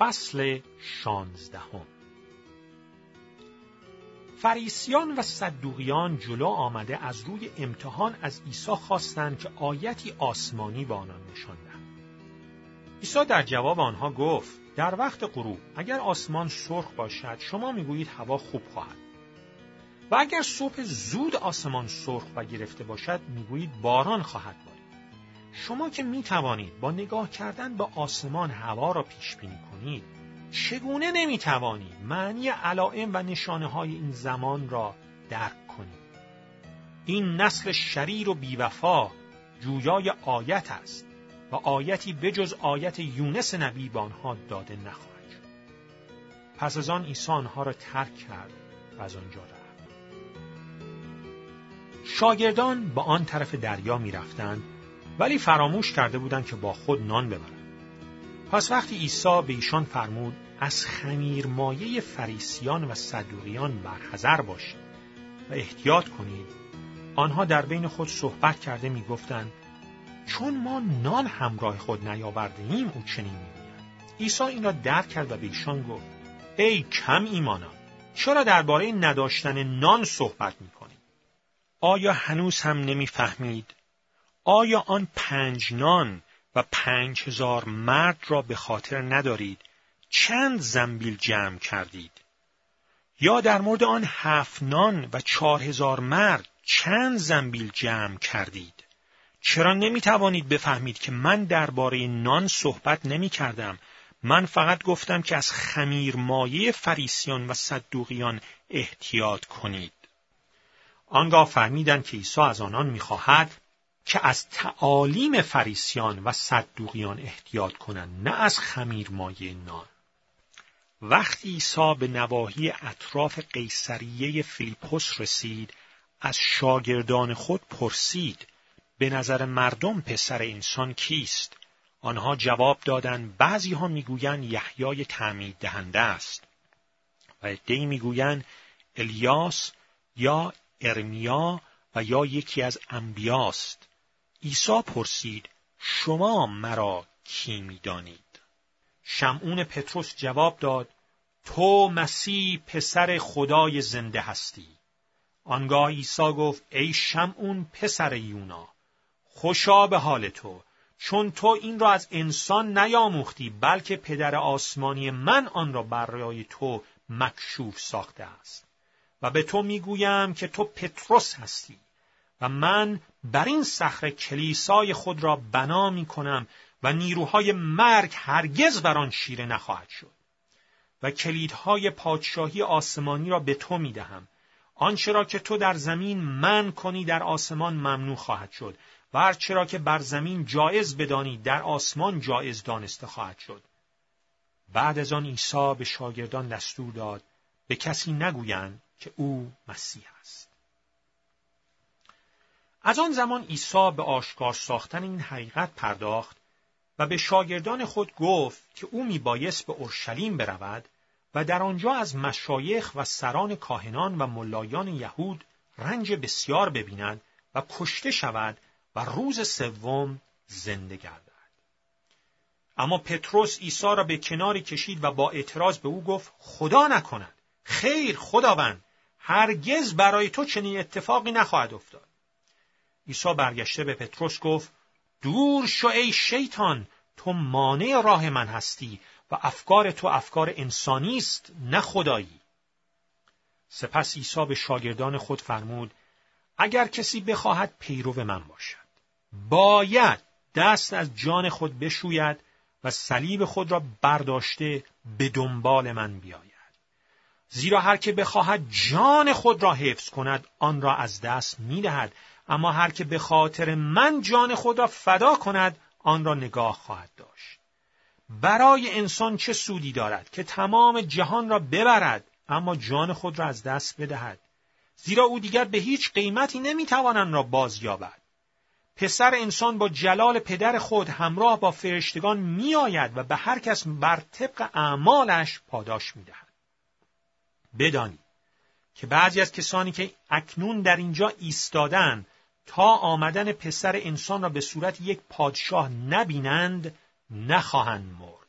فصل شانزدهم فریسیان و صدوقیان جلو آمده از روی امتحان از عیسی خواستند که آیتی آسمانی به آنان نشان دهد. عیسی در جواب آنها گفت در وقت غروب اگر آسمان سرخ باشد شما می‌گویید هوا خوب خواهد و اگر صبح زود آسمان سرخ و گرفته باشد می‌گویید باران خواهد بارید شما که می توانید با نگاه کردن به آسمان هوا را پیش بینی کنید چگونه نمی توانید معنی علائم و نشانه های این زمان را درک کنید؟ این نسل شریر و بیوفا جویای آیت است و آیتی بجز آیت یونس نبی به آنها داده نخواهد شد. پس از آن عیسی آنها را ترک کرد و از آنجا رفت. شاگردان به آن طرف دریا می‌رفتند ولی فراموش کرده بودند که با خود نان ببرند پس وقتی عیسی به ایشان فرمود از خمیر مایه فریسیان و صدوقیان برحذر باشید و احتیاط کنید آنها در بین خود صحبت کرده می‌گفتند چون ما نان همراه خود نیاوردهایم او چنین می‌گوید. عیسی این را درک کرد و به ایشان گفت ای کم ایمانان چرا درباره نداشتن نان صحبت می‌کنید؟ آیا هنوز هم نمی‌فهمید؟ آیا آن پنج نان و پنج هزار مرد را به خاطر ندارید؟ چند زنبیل جمع کردید؟ یا در مورد آن هفت نان و چهار هزار مرد چند زنبیل جمع کردید؟ چرا نمی توانید بفهمید که من درباره نان صحبت نمی کردم من فقط گفتم که از خمیر مایه فریسیان و صدوقیان احتیاط کنید. آنگاه فهمیدند که عیسی از آنان می‌خواهد که از تعالیم فریسیان و صدوقیان احتیاط کنند نه از خمیر مایه نان. وقتی عیسی به نواحی اطراف قیصریه فیلیپوس رسید از شاگردان خود پرسید به نظر مردم پسر انسان کیست؟ آنها جواب دادند بعضی ها می‌گویند یحیای تعمید دهنده است. و عدهای می‌گویند الیاس یا ارمیا و یا یکی از انبیاست. عیسی پرسید شما مرا کی می‌دانید؟ شمعون پتروس جواب داد تو مسیح پسر خدای زنده هستی. آنگاه عیسی گفت ای شمعون پسر یونا خوشا به حال تو چون تو این را از انسان نیاموختی بلکه پدر آسمانی من آن را برای تو مکشوف ساخته است. و به تو می‌گویم که تو پتروس هستی. و من بر این صخره کلیسای خود را بنا می کنم و نیروهای مرگ هرگز بر آن شیره نخواهد شد. و کلیدهای پادشاهی آسمانی را به تو می دهم. آنچه را که تو در زمین من کنی در آسمان ممنوع خواهد شد و هرچه را که بر زمین جایز بدانی در آسمان جایز دانسته خواهد شد. بعد از آن عیسی به شاگردان دستور داد به کسی نگویند که او مسیح است. از آن زمان عیسی به آشکار ساختن این حقیقت پرداخت و به شاگردان خود گفت که او میبایست به اورشلیم برود و در آنجا از مشایخ و سران کاهنان و ملایان یهود رنج بسیار ببیند و کشته شود و روز سوم زنده گردد. اما پتروس عیسی را به کناری کشید و با اعتراض به او گفت خدا نکند. خیر خداوند هرگز برای تو چنین اتفاقی نخواهد افتاد. عیسی برگشته به پتروس گفت دور شو ای شیطان تو مانع راه من هستی و افکار تو افکار انسانی است نه خدایی. سپس عیسی به شاگردان خود فرمود اگر کسی بخواهد پیرو من باشد باید دست از جان خود بشوید و صلیب خود را برداشته به دنبال من بیاید. زیرا هر که بخواهد جان خود را حفظ کند آن را از دست می‌دهد اما هر که به خاطر من جان خود را فدا کند آن را نگاه خواهد داشت. برای انسان چه سودی دارد که تمام جهان را ببرد اما جان خود را از دست بدهد؟ زیرا او دیگر به هیچ قیمتی نمی‌توان را بازیابد. پسر انسان با جلال پدر خود همراه با فرشتگان میآید و به هر کس بر طبق اعمالش پاداش می‌دهد. بدانید که بعضی از کسانی که اکنون در اینجا ایستادن تا آمدن پسر انسان را به صورت یک پادشاه نبینند نخواهند مرد.